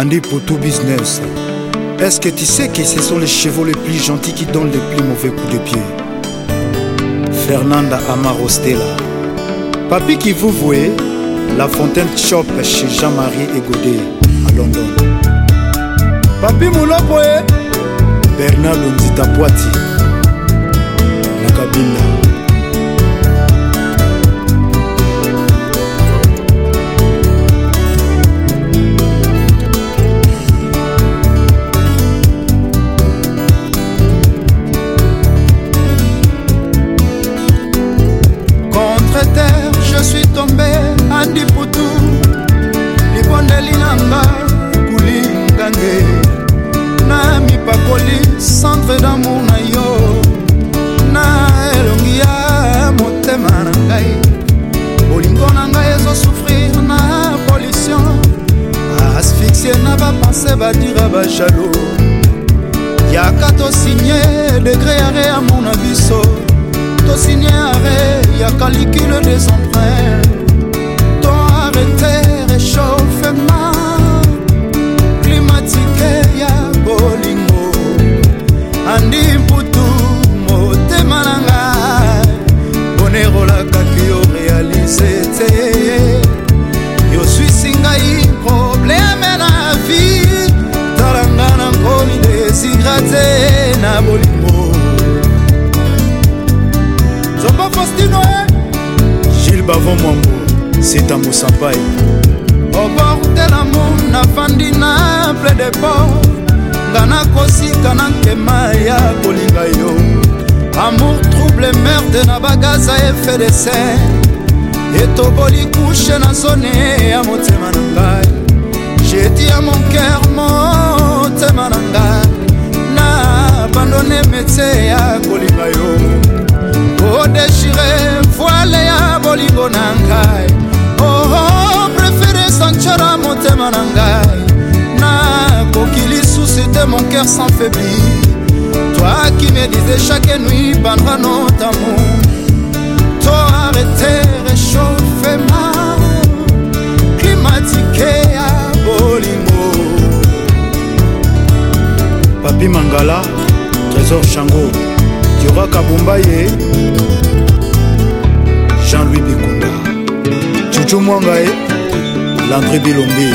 Andy pour tout business. Est-ce que tu sais que ce sont les chevaux les plus gentils qui donnent les plus mauvais coups de pied Fernanda Amarostela. Papi qui vous voyez, la fontaine Chop chez Jean-Marie Egodé à London. Papi Moulopoe, Bernard Lonzita Poiti, la cabine. nandi putu libondeli na nga kulingange na mipakoli centre damour na yo na elongi ya motema na ngai bolingo na ngai ezosufrir na pollution asphyxie na bapense badira bajalo yaka tosinye degre ya re ya mona biso tosinye are ya calicule des empreintes laurent mwango seta mosampai au bord de lamour nafandi na ple de bord nga nakosika na nkema ya kolinga yo amour trouble merde na bagaza efdc etoboli kushe na zone ya motema na ngai jeti ya monker motema na ngai na abandone metie ya kolinga yo odeshire mpo na ngai oo oh, oh, prefere sancara motema na ngai nakoki lisusu te mon cœur s'enfaibli toi qui me disais chaque nuit bandra notre amour toi arrêter réchauffe ma climatike ya bolingo papi mangala trésor shango diorakabumba ye jean-louis bikunda cucu mwanga e landré bilombe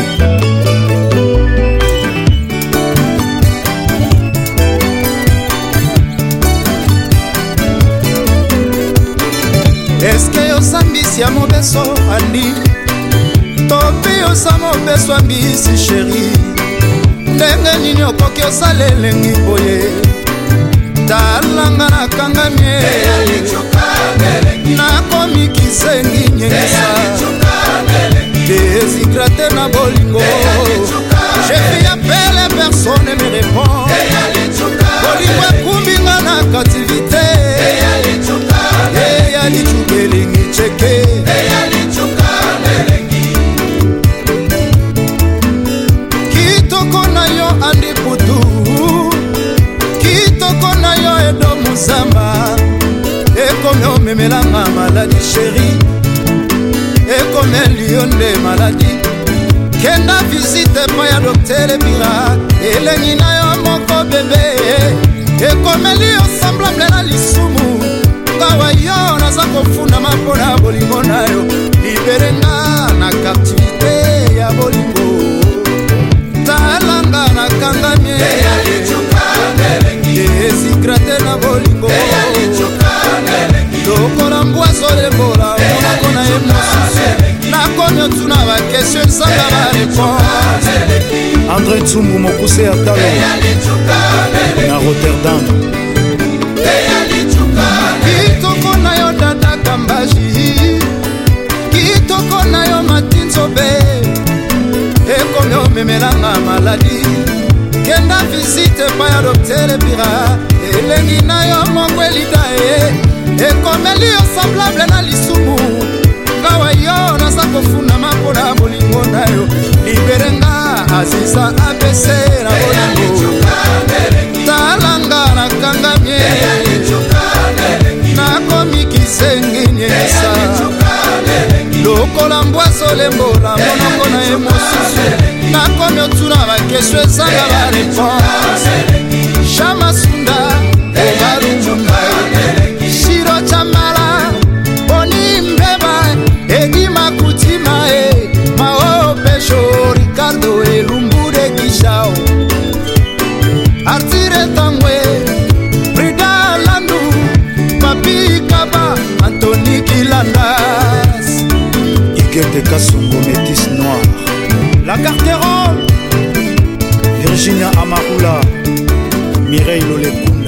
eske osambisi ya mobeso ali topi osa mobeso ambisi sheri ndenge nini okoki osala elengi boye talanga nakangami eyalicoka mbele nakomi kisengi nyengesa dezigrate na bolingo jefi ya pele personne me répond bolingo ekumbinga na kativité eya licukelilingi omemelanga maladi sheri ekomeli yo nde maladi kenda visite epai ya dokter ebira elengi na yo moko bebe ekomeli yo semblable na lisumu ngawa yo naza kofundama mpona bolingo na yo liberenga na kartier yango azolembola monako na ye mosusu nakomi otuna bakestio esanga bareponse andré tsumbu mokuse ya talo na rotterdam kitoko na yo dada kambaji kitoko na yo matinzobe ekomi omemelanga maladi kenda visite epai ya dokter lepira elengi na yo moko elida ye ekomeli yo semblable na lisumu ngawa yo naza kofunama mpo na bolingo na yo liberenga aziza apese na bolingo talanga nakangamie nakomikisenge nyesa lokola mbwaso lembola monoko na ye mosusu nakomi otuna bakesho ezanga bareponse ateka songo métis noir la carterole virginia amarula mireille lolekuma